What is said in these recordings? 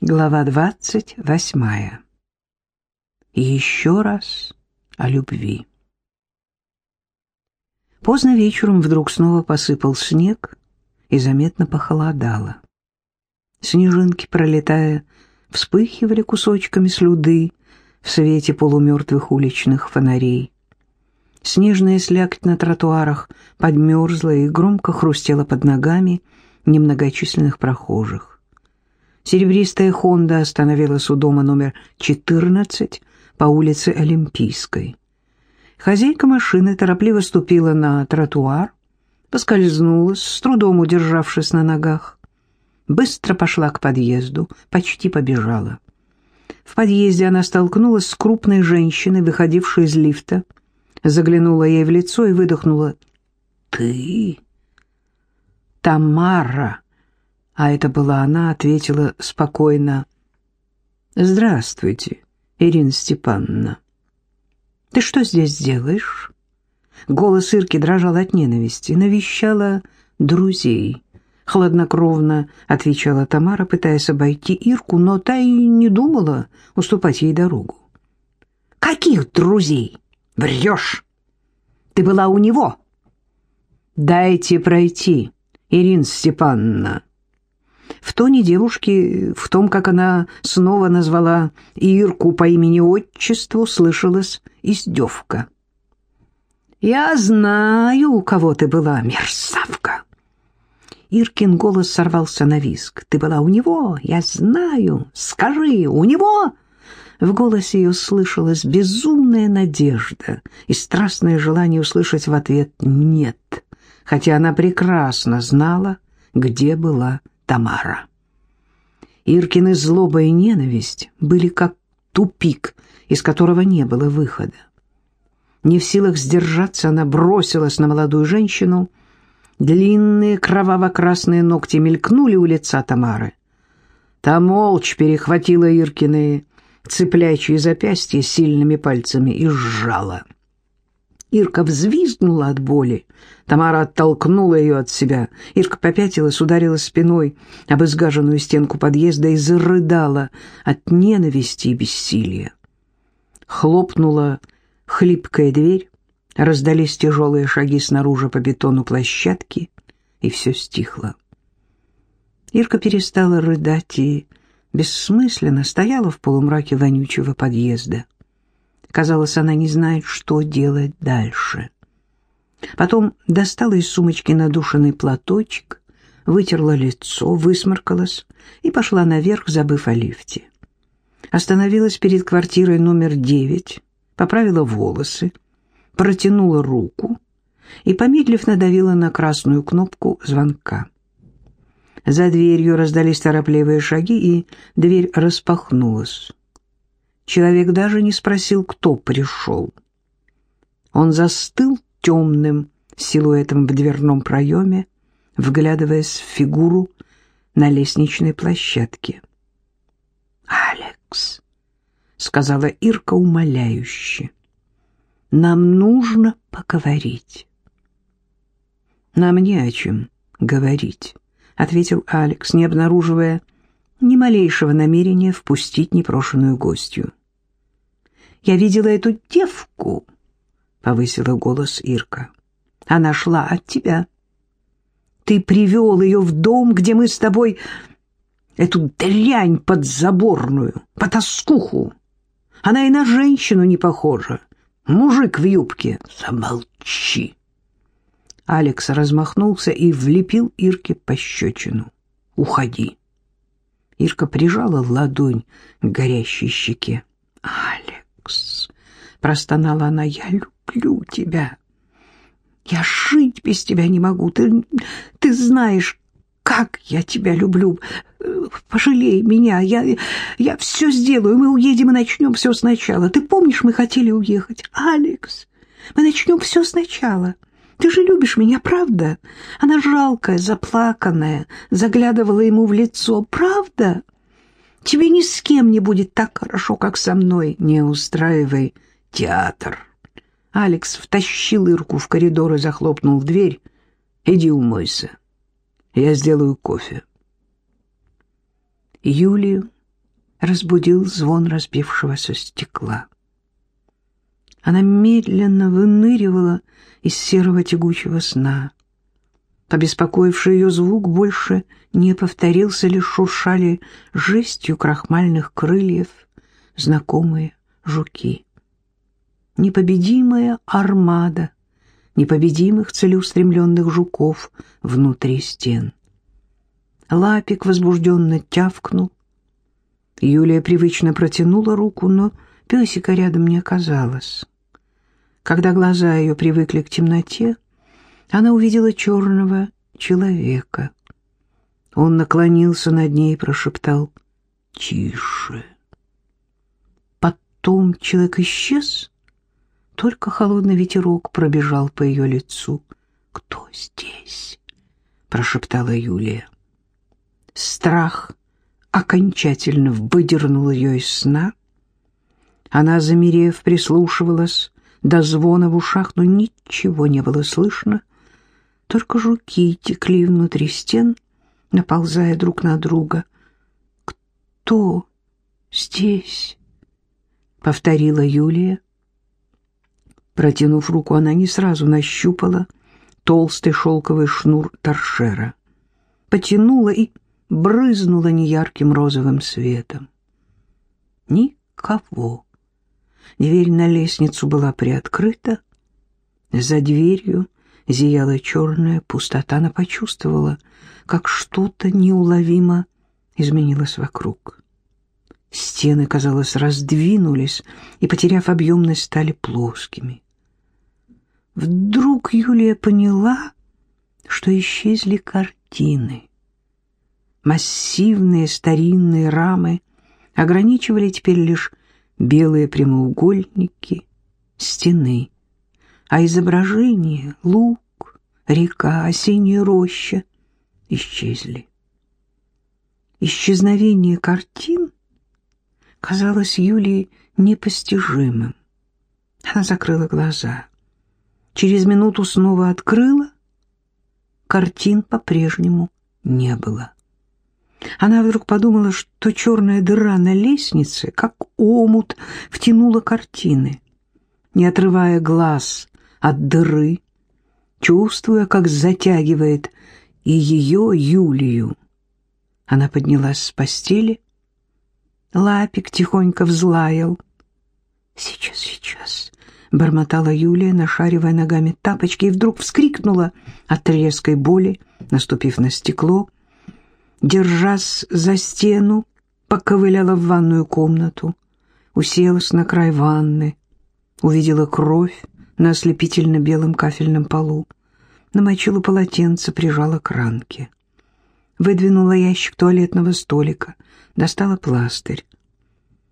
Глава двадцать восьмая. Еще раз о любви. Поздно вечером вдруг снова посыпал снег и заметно похолодало. Снежинки, пролетая, вспыхивали кусочками слюды в свете полумертвых уличных фонарей. Снежная слякоть на тротуарах подмерзла и громко хрустела под ногами немногочисленных прохожих. Серебристая «Хонда» остановилась у дома номер 14 по улице Олимпийской. Хозяйка машины торопливо ступила на тротуар, поскользнулась, с трудом удержавшись на ногах. Быстро пошла к подъезду, почти побежала. В подъезде она столкнулась с крупной женщиной, выходившей из лифта, заглянула ей в лицо и выдохнула «Ты?» «Тамара!» А это была она, ответила спокойно. «Здравствуйте, Ирина Степановна». «Ты что здесь делаешь?» Голос Ирки дрожал от ненависти. Навещала друзей. Хладнокровно отвечала Тамара, пытаясь обойти Ирку, но та и не думала уступать ей дорогу. «Каких друзей? Врешь! Ты была у него!» «Дайте пройти, Ирина Степановна!» В тоне девушки, в том, как она снова назвала Ирку по имени-отчеству, слышалась издевка. «Я знаю, у кого ты была, мерзавка!» Иркин голос сорвался на виск. «Ты была у него? Я знаю! Скажи, у него?» В голосе ее слышалась безумная надежда и страстное желание услышать в ответ «нет», хотя она прекрасно знала, где была Тамара. Иркины злоба и ненависть были как тупик, из которого не было выхода. Не в силах сдержаться, она бросилась на молодую женщину. Длинные кроваво-красные ногти мелькнули у лица Тамары. Та молча перехватила Иркины цеплячие запястья сильными пальцами и сжала. Ирка взвизгнула от боли. Тамара оттолкнула ее от себя. Ирка попятилась, ударила спиной об изгаженную стенку подъезда и зарыдала от ненависти и бессилия. Хлопнула хлипкая дверь, раздались тяжелые шаги снаружи по бетону площадки, и все стихло. Ирка перестала рыдать и бессмысленно стояла в полумраке вонючего подъезда. Казалось, она не знает, что делать дальше. Потом достала из сумочки надушенный платочек, вытерла лицо, высморкалась и пошла наверх, забыв о лифте. Остановилась перед квартирой номер девять, поправила волосы, протянула руку и, помедлив, надавила на красную кнопку звонка. За дверью раздались торопливые шаги, и дверь распахнулась. Человек даже не спросил, кто пришел. Он застыл темным силуэтом в дверном проеме, вглядываясь в фигуру на лестничной площадке. «Алекс», — сказала Ирка умоляюще, — «нам нужно поговорить». «Нам не о чем говорить», — ответил Алекс, не обнаруживая ни малейшего намерения впустить непрошенную гостью. «Я видела эту девку», — повысила голос Ирка. «Она шла от тебя. Ты привел ее в дом, где мы с тобой эту дрянь подзаборную, потаскуху. Она и на женщину не похожа. Мужик в юбке. Замолчи!» Алекс размахнулся и влепил Ирке пощечину. «Уходи!» Ирка прижала ладонь к горящей щеке. «Алекс!» — простонала она. «Я люблю тебя. Я жить без тебя не могу. Ты, ты знаешь, как я тебя люблю. Пожалей меня. Я, я все сделаю. Мы уедем и начнем все сначала. Ты помнишь, мы хотели уехать? Алекс, мы начнем все сначала». Ты же любишь меня, правда? Она жалкая, заплаканная, заглядывала ему в лицо. Правда? Тебе ни с кем не будет так хорошо, как со мной. Не устраивай театр. Алекс втащил Ирку в коридор и захлопнул дверь. Иди умойся. Я сделаю кофе. Юлию разбудил звон разбившегося стекла. Она медленно выныривала из серого тягучего сна. Побеспокоивший ее звук больше не повторился, лишь шуршали жестью крахмальных крыльев знакомые жуки. Непобедимая армада непобедимых целеустремленных жуков внутри стен. Лапик возбужденно тявкнул. Юлия привычно протянула руку, но песика рядом не оказалось. Когда глаза ее привыкли к темноте, она увидела черного человека. Он наклонился над ней и прошептал «Тише». Потом человек исчез, только холодный ветерок пробежал по ее лицу. «Кто здесь?» — прошептала Юлия. Страх окончательно выдернул ее из сна. Она, замерев, прислушивалась до звона в ушах, но ничего не было слышно. Только жуки текли внутри стен, наползая друг на друга. «Кто здесь?» — повторила Юлия. Протянув руку, она не сразу нащупала толстый шелковый шнур торшера. Потянула и брызнула неярким розовым светом. Никого. Дверь на лестницу была приоткрыта. За дверью зияла черная пустота. Она почувствовала, как что-то неуловимо изменилось вокруг. Стены, казалось, раздвинулись и, потеряв объемность, стали плоскими. Вдруг Юлия поняла, что исчезли картины. Массивные старинные рамы ограничивали теперь лишь белые прямоугольники стены, а изображения — луг, река, осенняя роща — исчезли. Исчезновение картин казалось Юлии непостижимым. Она закрыла глаза — Через минуту снова открыла. Картин по-прежнему не было. Она вдруг подумала, что черная дыра на лестнице, как омут, втянула картины. Не отрывая глаз от дыры, чувствуя, как затягивает и ее, Юлию. Она поднялась с постели. Лапик тихонько взлаял. «Сейчас, сейчас, бормотала Юлия, нашаривая ногами тапочки, и вдруг вскрикнула от резкой боли, наступив на стекло. Держась за стену, поковыляла в ванную комнату, уселась на край ванны, увидела кровь на ослепительно-белом кафельном полу, намочила полотенце, прижала к ранке. Выдвинула ящик туалетного столика, достала пластырь.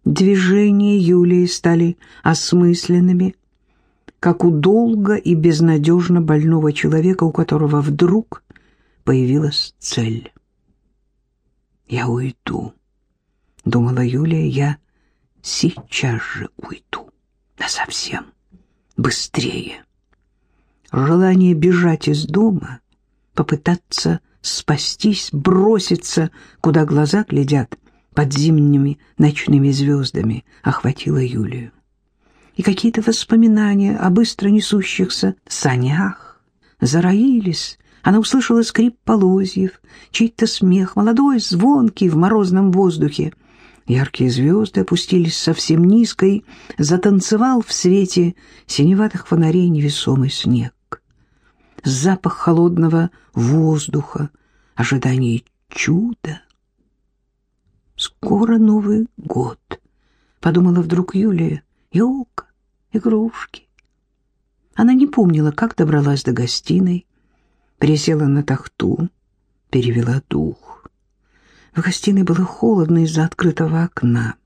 Движения Юлии стали осмысленными, как у долго и безнадежно больного человека, у которого вдруг появилась цель. «Я уйду», — думала Юлия, — «я сейчас же уйду, да совсем, быстрее». Желание бежать из дома, попытаться спастись, броситься, куда глаза глядят, под зимними ночными звездами, охватило Юлию и какие-то воспоминания о быстро несущихся санях зароились. Она услышала скрип полозьев, чей-то смех, молодой, звонкий в морозном воздухе. Яркие звезды опустились совсем низко, и затанцевал в свете синеватых фонарей невесомый снег. Запах холодного воздуха, ожидание чуда. «Скоро Новый год», — подумала вдруг Юлия елка, игрушки. Она не помнила, как добралась до гостиной, присела на тахту, перевела дух. В гостиной было холодно из-за открытого окна.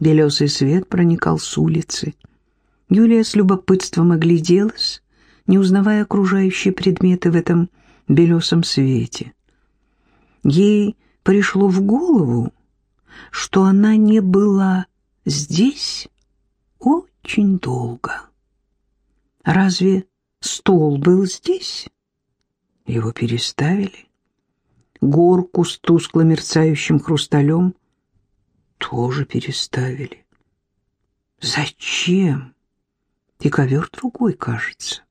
Белесый свет проникал с улицы. Юлия с любопытством огляделась, не узнавая окружающие предметы в этом белесом свете. Ей пришло в голову, что она не была здесь очень долго. Разве стол был здесь? Его переставили. Горку с тускло мерцающим хрусталем тоже переставили. Зачем? И ковер другой, кажется.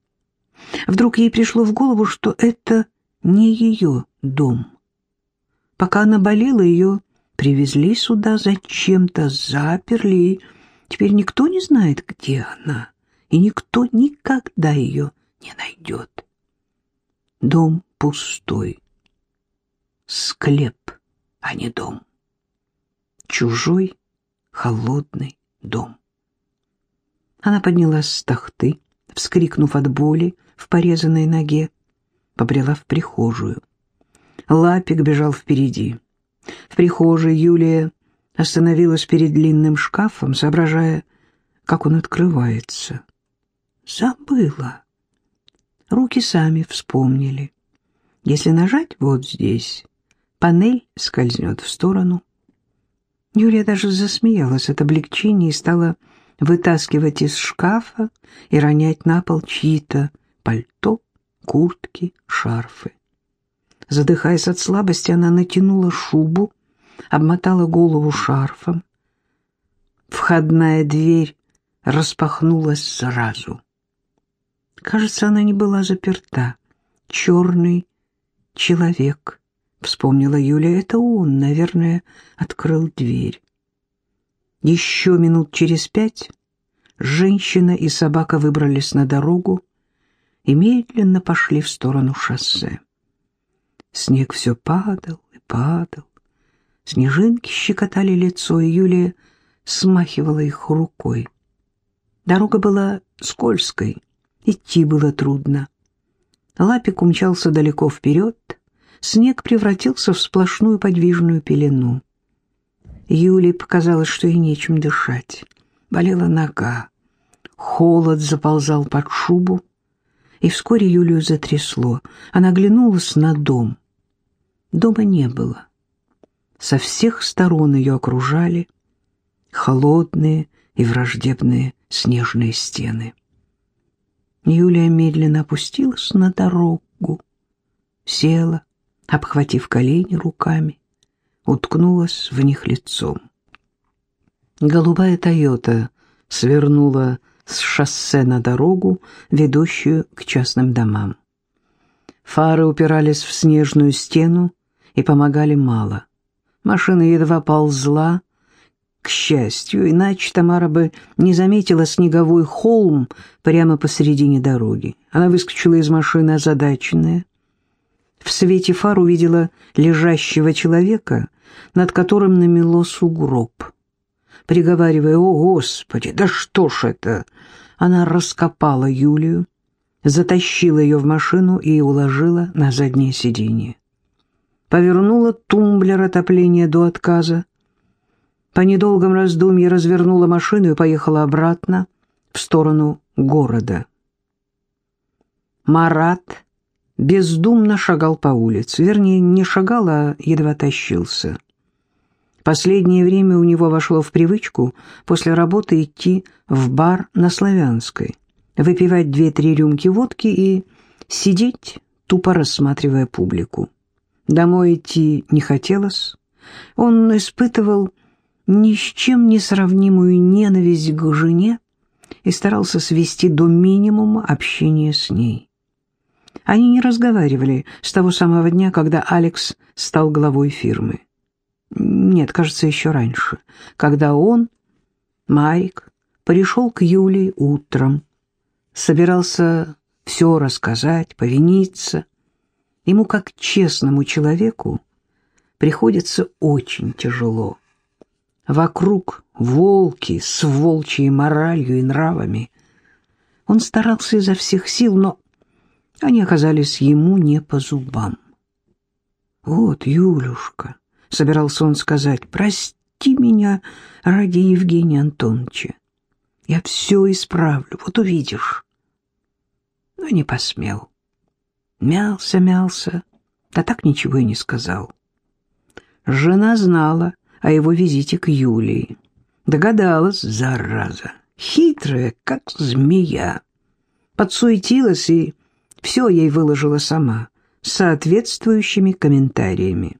Вдруг ей пришло в голову, что это не ее дом. Пока она болела, ее привезли сюда зачем-то, заперли, теперь никто не знает, где она, и никто никогда ее не найдет. Дом пустой. Склеп, а не дом. Чужой, холодный дом. Она поднялась с тахты, вскрикнув от боли в порезанной ноге, побрела в прихожую. Лапик бежал впереди. В прихожей Юлия остановилась перед длинным шкафом, соображая, как он открывается. Забыла. Руки сами вспомнили. Если нажать вот здесь, панель скользнет в сторону. Юлия даже засмеялась от облегчения и стала вытаскивать из шкафа и ронять на пол чьи-то пальто, куртки, шарфы. Задыхаясь от слабости, она натянула шубу, обмотала голову шарфом. Входная дверь распахнулась сразу. Кажется, она не была заперта. Черный человек, вспомнила Юля, это он, наверное, открыл дверь. Еще минут через пять женщина и собака выбрались на дорогу и медленно пошли в сторону шоссе. Снег все падал и падал. Снежинки щекотали лицо, и Юлия смахивала их рукой. Дорога была скользкой, Идти было трудно. Лапик умчался далеко вперед, снег превратился в сплошную подвижную пелену. Юле показалось, что ей нечем дышать. Болела нога, холод заползал под шубу, и вскоре Юлию затрясло. Она оглянулась на дом. Дома не было. Со всех сторон ее окружали холодные и враждебные снежные стены. Юлия медленно опустилась на дорогу, села, обхватив колени руками, уткнулась в них лицом. Голубая «Тойота» свернула с шоссе на дорогу, ведущую к частным домам. Фары упирались в снежную стену и помогали мало. Машина едва ползла, к счастью, иначе Тамара бы не заметила снеговой холм прямо посередине дороги. Она выскочила из машины озадаченная. В свете фар увидела лежащего человека, над которым намело сугроб. Приговаривая «О, Господи, да что ж это!» Она раскопала Юлию, затащила ее в машину и уложила на заднее сиденье. Повернула тумблер отопления до отказа, по недолгом раздумье развернула машину и поехала обратно в сторону города. Марат бездумно шагал по улице. Вернее, не шагал, а едва тащился. Последнее время у него вошло в привычку после работы идти в бар на Славянской, выпивать две-три рюмки водки и сидеть, тупо рассматривая публику. Домой идти не хотелось. Он испытывал ни с чем не сравнимую ненависть к жене и старался свести до минимума общение с ней. Они не разговаривали с того самого дня, когда Алекс стал главой фирмы. Нет, кажется, еще раньше, когда он, Майк, пришел к Юлии утром, собирался все рассказать, повиниться. Ему, как честному человеку, приходится очень тяжело. Вокруг волки с волчьей моралью и нравами. Он старался изо всех сил, но они оказались ему не по зубам. «Вот, Юлюшка», — собирался он сказать, — «прости меня ради Евгения Антоновича. Я все исправлю, вот увидишь». Но не посмел. Мялся, мялся, да так ничего и не сказал. Жена знала, о его визите к Юлии. Догадалась, зараза, хитрая, как змея. Подсуетилась и все ей выложила сама, соответствующими комментариями.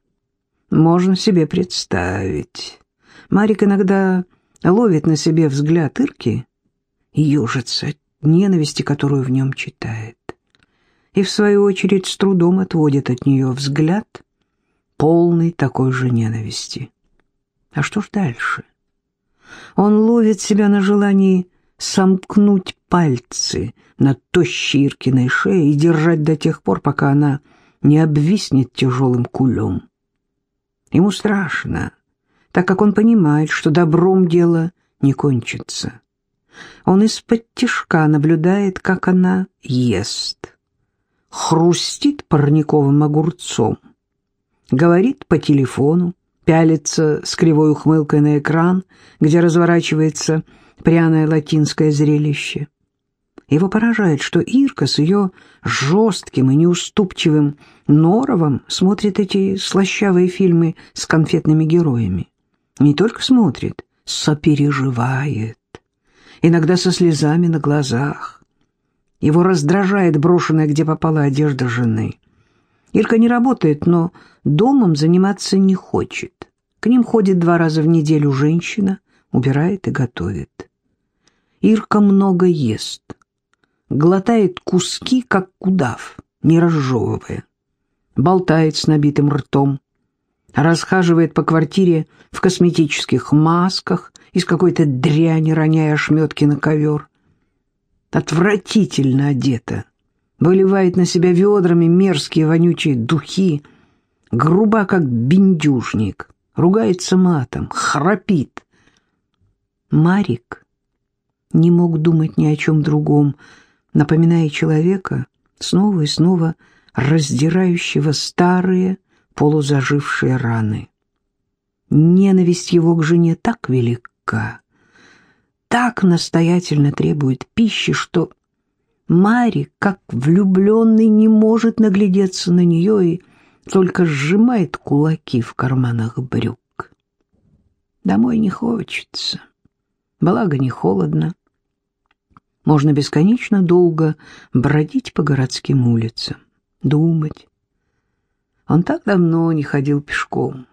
Можно себе представить. Марик иногда ловит на себе взгляд Ирки и ежится от ненависти, которую в нем читает. И, в свою очередь, с трудом отводит от нее взгляд, полный такой же ненависти. А что ж дальше? Он ловит себя на желании сомкнуть пальцы на тощей Иркиной шее и держать до тех пор, пока она не обвиснет тяжелым кулем. Ему страшно, так как он понимает, что добром дело не кончится. Он из-под тишка наблюдает, как она ест, хрустит парниковым огурцом, говорит по телефону, пялится с кривой ухмылкой на экран, где разворачивается пряное латинское зрелище. Его поражает, что Ирка с ее жестким и неуступчивым норовом смотрит эти слащавые фильмы с конфетными героями. Не только смотрит, сопереживает, иногда со слезами на глазах. Его раздражает брошенная где попала одежда жены. Ирка не работает, но домом заниматься не хочет. К ним ходит два раза в неделю женщина, убирает и готовит. Ирка много ест, глотает куски, как удав, не разжевывая, болтает с набитым ртом, расхаживает по квартире в косметических масках, из какой-то дряни роняя ошметки на ковер. Отвратительно одета, выливает на себя ведрами мерзкие вонючие духи, груба, как бендюжник, ругается матом, храпит. Марик не мог думать ни о чем другом, напоминая человека, снова и снова раздирающего старые, полузажившие раны. Ненависть его к жене так велика, так настоятельно требует пищи, что Мари, как влюбленный, не может наглядеться на нее и только сжимает кулаки в карманах брюк. Домой не хочется, благо не холодно. Можно бесконечно долго бродить по городским улицам, думать. Он так давно не ходил пешком,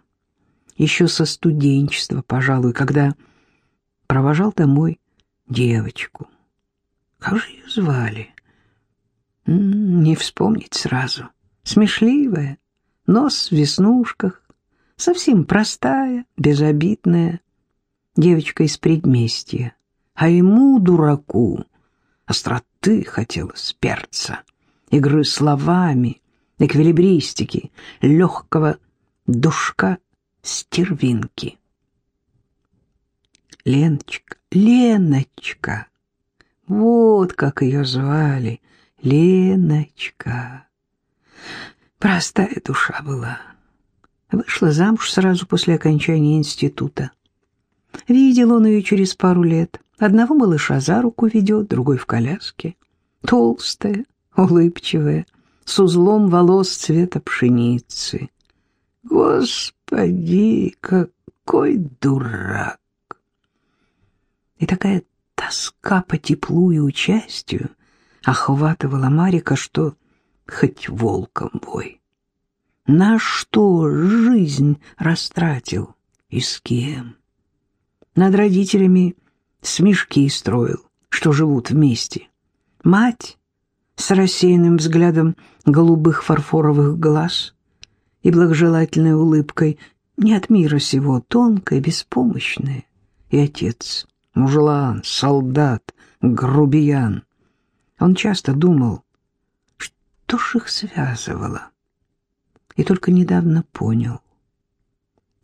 еще со студенчества, пожалуй, когда провожал домой девочку. Как же ее звали? Не вспомнить сразу. Смешливая, нос в веснушках, совсем простая, безобидная девочка из предместья. А ему, дураку, остроты хотелось перца, игры словами, эквилибристики, легкого душка стервинки. Леночка, Леночка, вот как ее звали, Леночка. Простая душа была. Вышла замуж сразу после окончания института. Видел он ее через пару лет. Одного малыша за руку ведет, другой в коляске. Толстая, улыбчивая, с узлом волос цвета пшеницы. Господи, какой дурак! И такая тоска по теплу и участию охватывала Марика, что хоть волком бой. На что жизнь растратил и с кем? Над родителями смешки строил, что живут вместе. Мать с рассеянным взглядом голубых фарфоровых глаз и благожелательной улыбкой не от мира сего, тонкая, беспомощная, и отец, мужлан, солдат, грубиян. Он часто думал, что ж их связывало, и только недавно понял.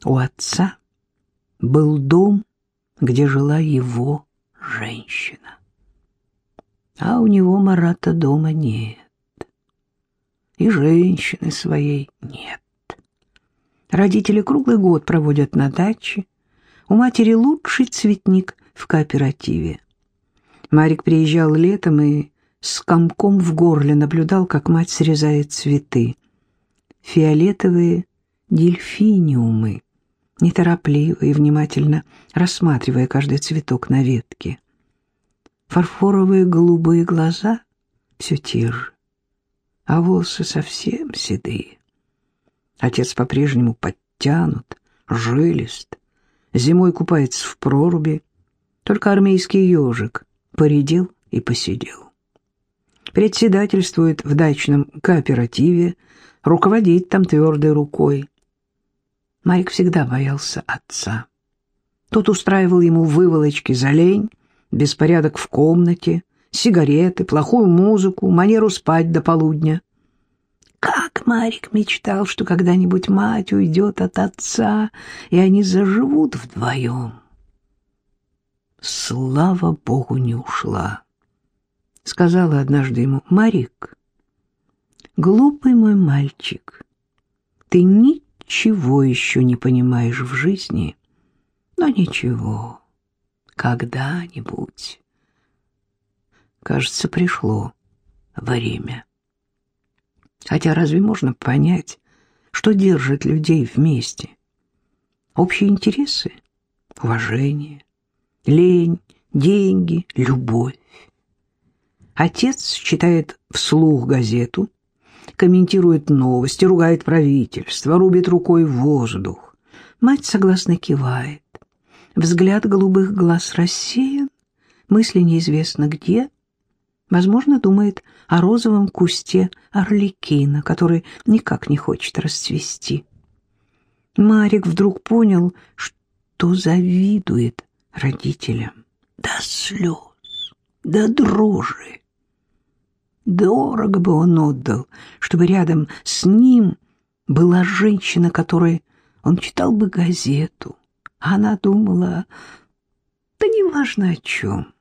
У отца был дом, где жила его женщина. А у него Марата дома нет. И женщины своей нет. Родители круглый год проводят на даче. У матери лучший цветник в кооперативе. Марик приезжал летом и с комком в горле наблюдал, как мать срезает цветы. Фиолетовые дельфиниумы, неторопливо и внимательно рассматривая каждый цветок на ветке. Фарфоровые голубые глаза все же, а волосы совсем седые. Отец по-прежнему подтянут, жилист, зимой купается в проруби. Только армейский ежик поредел и посидел. Председательствует в дачном кооперативе, руководит там твердой рукой. Марик всегда боялся отца. Тот устраивал ему выволочки за лень, беспорядок в комнате, сигареты, плохую музыку, манеру спать до полудня. Как Марик мечтал, что когда-нибудь мать уйдет от отца, и они заживут вдвоем. Слава Богу, не ушла. Сказала однажды ему, Марик, глупый мой мальчик, ты ничего еще не понимаешь в жизни, но ничего, когда-нибудь. Кажется, пришло время. Хотя разве можно понять, что держит людей вместе? Общие интересы, уважение, лень, деньги, любовь. Отец читает вслух газету, комментирует новости, ругает правительство, рубит рукой воздух. Мать согласно кивает. Взгляд голубых глаз рассеян, мысли неизвестно где. Возможно, думает о розовом кусте орликина, который никак не хочет расцвести. Марик вдруг понял, что завидует родителям. До слез, до дрожи. Дорого бы он отдал, чтобы рядом с ним была женщина, которой он читал бы газету. Она думала, да неважно о чем.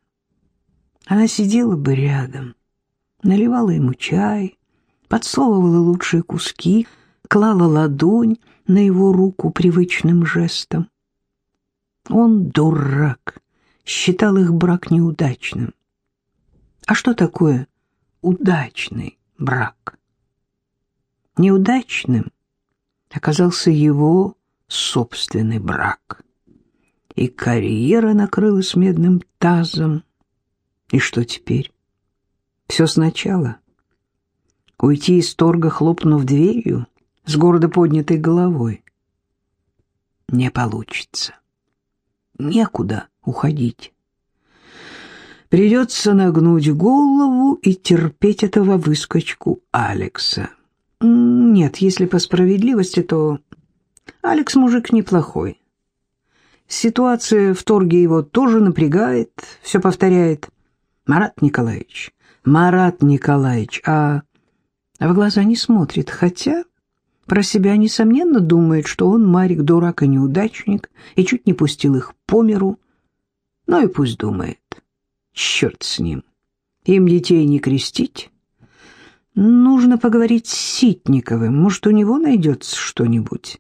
Она сидела бы рядом, наливала ему чай, подсовывала лучшие куски, клала ладонь на его руку привычным жестом. Он дурак, считал их брак неудачным. А что такое удачный брак? Неудачным оказался его собственный брак. И карьера накрылась медным тазом. И что теперь? Все сначала. Уйти из торга, хлопнув дверью, с гордо поднятой головой. Не получится. Некуда уходить. Придется нагнуть голову и терпеть этого выскочку Алекса. Нет, если по справедливости, то Алекс мужик неплохой. Ситуация в торге его тоже напрягает, все повторяет. Марат Николаевич, Марат Николаевич, а в глаза не смотрит, хотя про себя, несомненно, думает, что он, Марик, дурак и неудачник, и чуть не пустил их по миру. Ну и пусть думает. Черт с ним. Им детей не крестить. Нужно поговорить с Ситниковым. Может, у него найдется что-нибудь.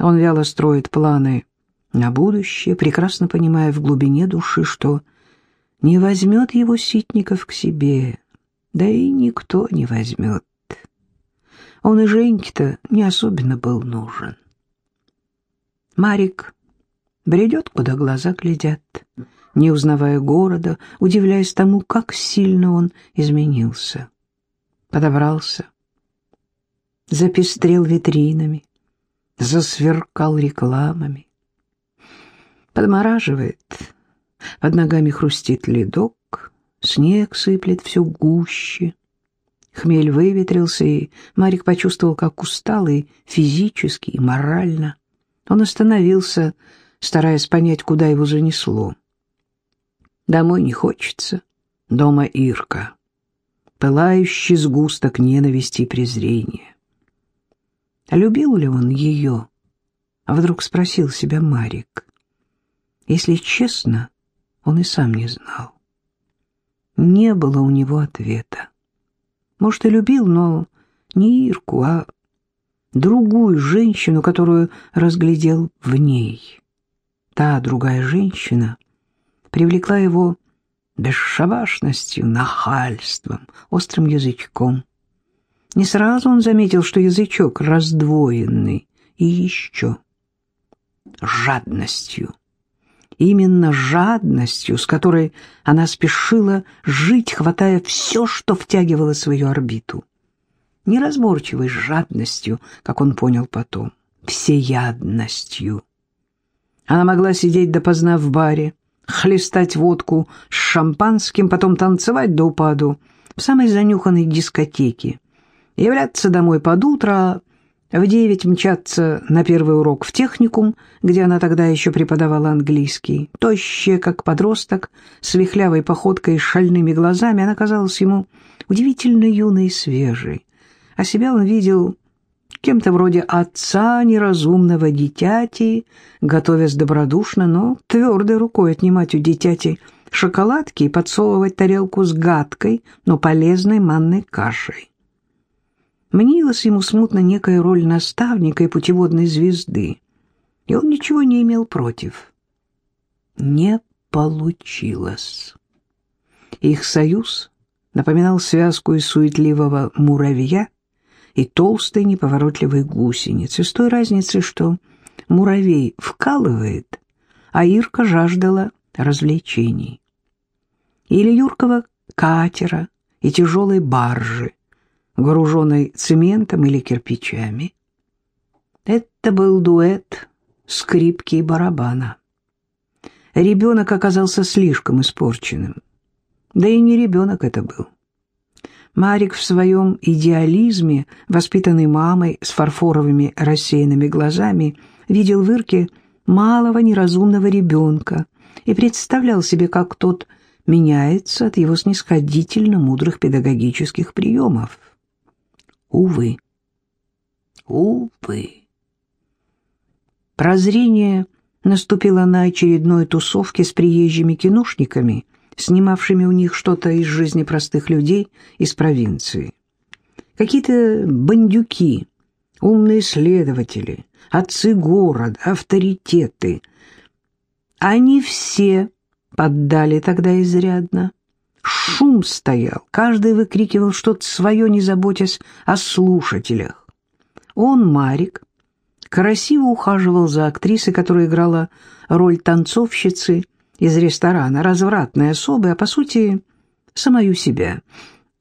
Он вяло строит планы на будущее, прекрасно понимая в глубине души, что не возьмет его Ситников к себе. Да и никто не возьмет. Он и Женьке-то не особенно был нужен. Марик бредет, куда глаза глядят не узнавая города, удивляясь тому, как сильно он изменился. Подобрался, запестрел витринами, засверкал рекламами. Подмораживает, под ногами хрустит ледок, снег сыплет все гуще. Хмель выветрился, и Марик почувствовал, как устал и физически, и морально. Он остановился, стараясь понять, куда его занесло. Домой не хочется. Дома Ирка. Пылающий сгусток ненависти и презрения. А любил ли он ее? Вдруг спросил себя Марик. Если честно, он и сам не знал. Не было у него ответа. Может, и любил, но не Ирку, а другую женщину, которую разглядел в ней. Та другая женщина привлекла его бесшабашностью, нахальством, острым язычком. Не сразу он заметил, что язычок раздвоенный, и еще жадностью. Именно жадностью, с которой она спешила жить, хватая все, что втягивало свою орбиту. Неразборчивой жадностью, как он понял потом, всеядностью. Она могла сидеть допоздна в баре, хлестать водку с шампанским, потом танцевать до упаду в самой занюханной дискотеке, являться домой под утро, в девять мчаться на первый урок в техникум, где она тогда еще преподавала английский. Тощая, как подросток, с вихлявой походкой и шальными глазами, она казалась ему удивительно юной и свежей. А себя он видел кем-то вроде отца неразумного дитяти, готовясь добродушно, но твердой рукой отнимать у дитяти шоколадки и подсовывать тарелку с гадкой, но полезной манной кашей. Мнилась ему смутно некая роль наставника и путеводной звезды, и он ничего не имел против. Не получилось. Их союз напоминал связку из суетливого муравья и толстой неповоротливой гусеницы, с той разницей, что муравей вкалывает, а Ирка жаждала развлечений. Или юркого катера и тяжелой баржи, груженной цементом или кирпичами. Это был дуэт скрипки и барабана. Ребенок оказался слишком испорченным. Да и не ребенок это был. Марик в своем идеализме, воспитанный мамой с фарфоровыми рассеянными глазами, видел в Ирке малого неразумного ребенка и представлял себе, как тот меняется от его снисходительно мудрых педагогических приемов. Увы. Увы. Прозрение наступило на очередной тусовке с приезжими киношниками, снимавшими у них что-то из жизни простых людей из провинции. Какие-то бандюки, умные следователи, отцы города, авторитеты. Они все поддали тогда изрядно. Шум стоял, каждый выкрикивал что-то свое, не заботясь о слушателях. Он, Марик, красиво ухаживал за актрисой, которая играла роль танцовщицы из ресторана, развратной особы, а по сути самую себя,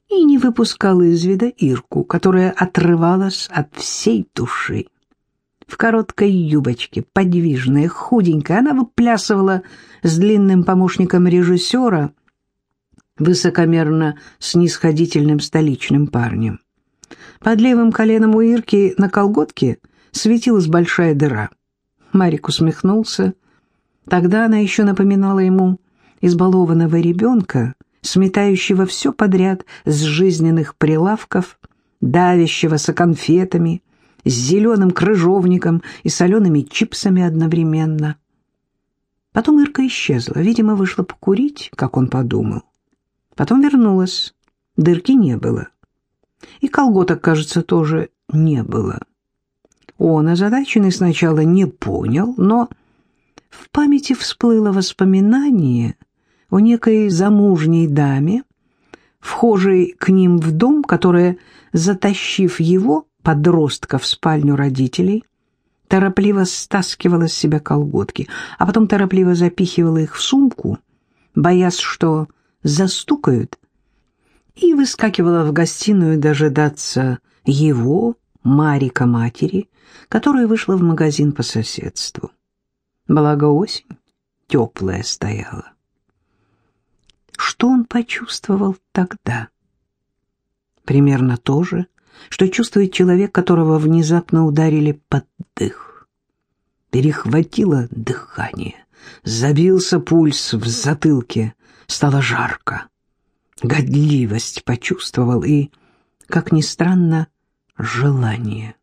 и не выпускал из вида Ирку, которая отрывалась от всей души. В короткой юбочке, подвижная, худенькая, она выплясывала с длинным помощником режиссера, высокомерно снисходительным столичным парнем. Под левым коленом у Ирки на колготке светилась большая дыра. Марик усмехнулся. Тогда она еще напоминала ему избалованного ребенка, сметающего все подряд с жизненных прилавков, давящегося конфетами, с зеленым крыжовником и солеными чипсами одновременно. Потом Ирка исчезла, видимо, вышла покурить, как он подумал. Потом вернулась. Дырки не было. И колготок, кажется, тоже не было. Он, озадаченный, сначала не понял, но в памяти всплыло воспоминание о некой замужней даме, вхожей к ним в дом, которая, затащив его, подростка, в спальню родителей, торопливо стаскивала с себя колготки, а потом торопливо запихивала их в сумку, боясь, что застукают, и выскакивала в гостиную дожидаться его, Марика матери, которая вышла в магазин по соседству. Благо осень теплая стояла. Что он почувствовал тогда? Примерно то же, что чувствует человек, которого внезапно ударили под дых. Перехватило дыхание, забился пульс в затылке, стало жарко. Годливость почувствовал и, как ни странно, желание.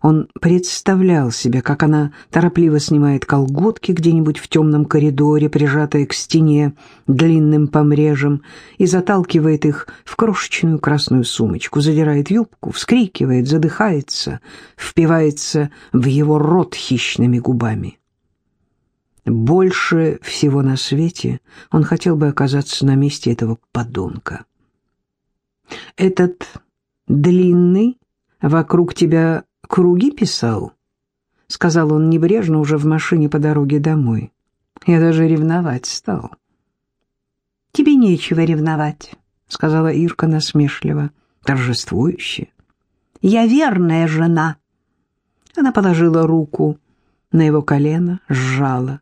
Он представлял себе, как она торопливо снимает колготки где-нибудь в темном коридоре, прижатые к стене длинным помрежем, и заталкивает их в крошечную красную сумочку, задирает юбку, вскрикивает, задыхается, впивается в его рот хищными губами. Больше всего на свете он хотел бы оказаться на месте этого подонка. «Этот длинный вокруг тебя круги писал?» — сказал он небрежно уже в машине по дороге домой. Я даже ревновать стал. «Тебе нечего ревновать», — сказала Ирка насмешливо, торжествующе. «Я верная жена». Она положила руку на его колено, сжала.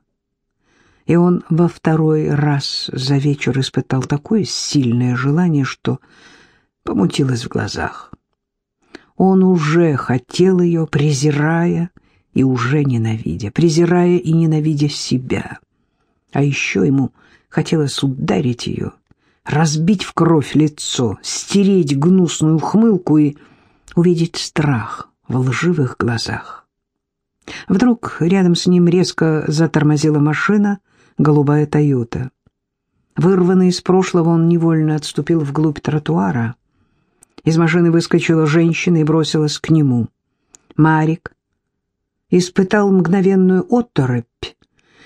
И он во второй раз за вечер испытал такое сильное желание, что помутилось в глазах. Он уже хотел ее, презирая и уже ненавидя, презирая и ненавидя себя. А еще ему хотелось ударить ее, разбить в кровь лицо, стереть гнусную ухмылку и увидеть страх в лживых глазах. Вдруг рядом с ним резко затормозила машина, голубая «Тойота». Вырванный из прошлого, он невольно отступил вглубь тротуара. Из машины выскочила женщина и бросилась к нему. Марик испытал мгновенную оторопь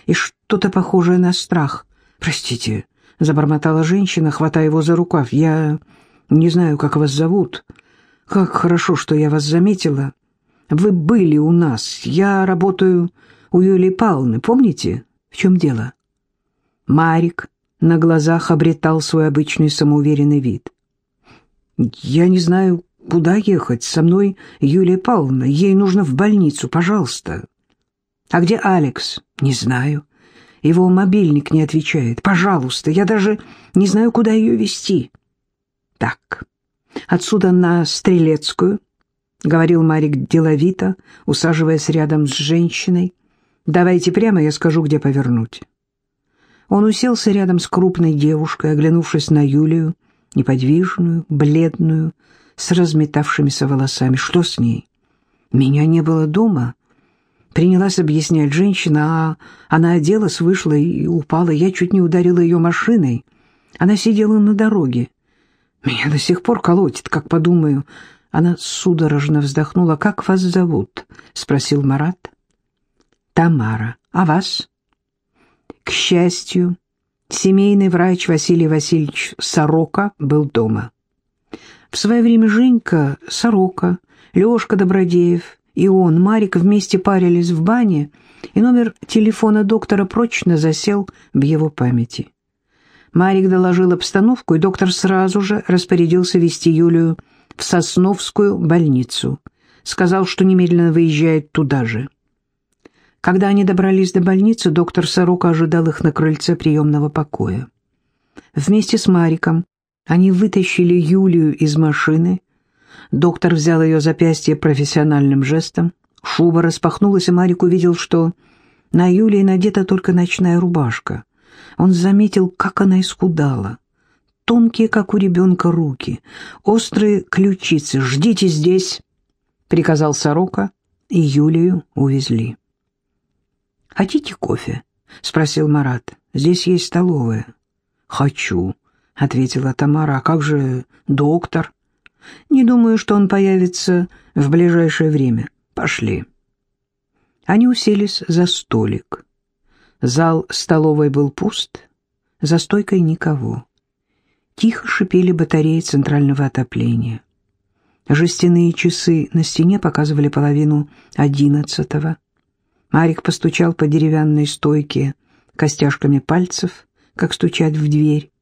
и что-то похожее на страх. «Простите», — забормотала женщина, хватая его за рукав, — «я не знаю, как вас зовут. Как хорошо, что я вас заметила. Вы были у нас. Я работаю у Юлии Павловны, помните? В чем дело?» Марик на глазах обретал свой обычный самоуверенный вид. «Я не знаю, куда ехать. Со мной Юлия Павловна. Ей нужно в больницу, пожалуйста». «А где Алекс?» «Не знаю. Его мобильник не отвечает. Пожалуйста, я даже не знаю, куда ее вести». «Так, отсюда на Стрелецкую», — говорил Марик деловито, усаживаясь рядом с женщиной. «Давайте прямо, я скажу, где повернуть». Он уселся рядом с крупной девушкой, оглянувшись на Юлию, неподвижную, бледную, с разметавшимися волосами. Что с ней? Меня не было дома. Принялась объяснять женщина, а она оделась, вышла и упала. Я чуть не ударила ее машиной. Она сидела на дороге. Меня до сих пор колотит, как подумаю. Она судорожно вздохнула. «Как вас зовут?» — спросил Марат. «Тамара. А вас?» К счастью, семейный врач Василий Васильевич Сорока был дома. В свое время Женька, Сорока, Лешка Добродеев и он, Марик, вместе парились в бане, и номер телефона доктора прочно засел в его памяти. Марик доложил обстановку, и доктор сразу же распорядился вести Юлию в Сосновскую больницу. Сказал, что немедленно выезжает туда же. Когда они добрались до больницы, доктор Сорока ожидал их на крыльце приемного покоя. Вместе с Мариком они вытащили Юлию из машины. Доктор взял ее запястье профессиональным жестом. Шуба распахнулась, и Марик увидел, что на Юлии надета только ночная рубашка. Он заметил, как она искудала. Тонкие, как у ребенка, руки, острые ключицы. «Ждите здесь!» — приказал Сорока, и Юлию увезли. «Хотите кофе?» — спросил Марат. «Здесь есть столовая». «Хочу», — ответила Тамара. «А как же доктор?» «Не думаю, что он появится в ближайшее время. Пошли». Они уселись за столик. Зал столовой был пуст, за стойкой никого. Тихо шипели батареи центрального отопления. Жестяные часы на стене показывали половину одиннадцатого. Марик постучал по деревянной стойке костяшками пальцев, как стучать в дверь.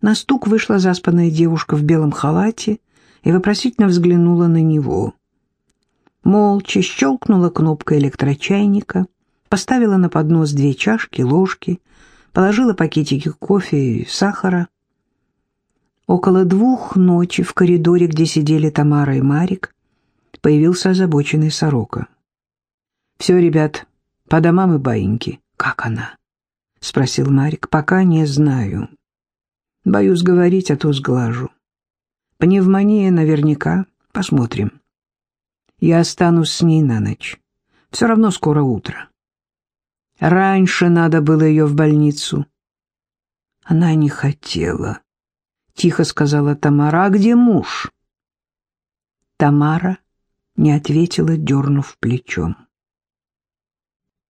На стук вышла заспанная девушка в белом халате и вопросительно взглянула на него. Молча щелкнула кнопка электрочайника, поставила на поднос две чашки, ложки, положила пакетики кофе и сахара. Около двух ночи в коридоре, где сидели Тамара и Марик, появился озабоченный сорока. «Все, ребят, по домам и баиньки. Как она?» — спросил Марик. «Пока не знаю. Боюсь говорить, а то сглажу. Пневмония наверняка. Посмотрим. Я останусь с ней на ночь. Все равно скоро утро. Раньше надо было ее в больницу». Она не хотела. Тихо сказала Тамара. «А где муж?» Тамара не ответила, дернув плечом.